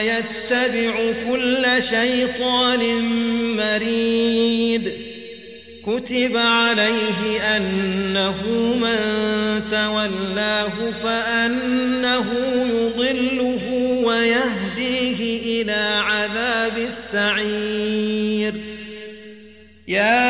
ويتبع كل شيطان مريد. كتب عليه أنه من تولاه فأنه يضله ويهديه إلى عذاب السعير. يا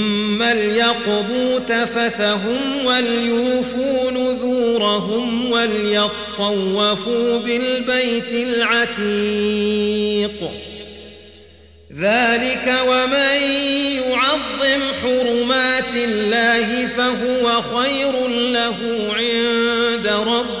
ليقضوا تفثهم وليوفوا نذورهم وليطوفوا بالبيت العتيق. ذلك ومن يعظم حرمات الله فهو خير له عند ربه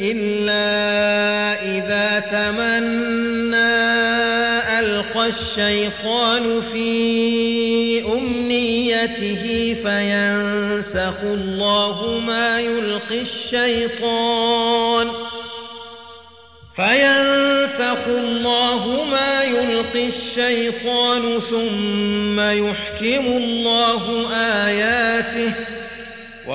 إلا إذا تمنى ألقى الشيطان في أمنيته فينسخ الله ما يلقي الشيطان فينسخ الله ما يلقي الشيطان ثم يحكم الله آياته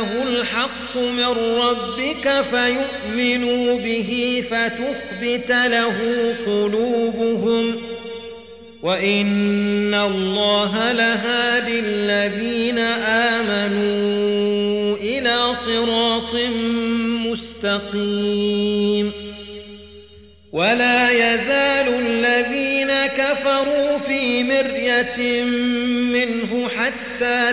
أنه الحق من ربك فيؤمنوا به فتخبت له قلوبهم وإن الله لهادي الذين آمنوا إلى صراط مستقيم ولا يزال الذين كفروا في مرية منه حتى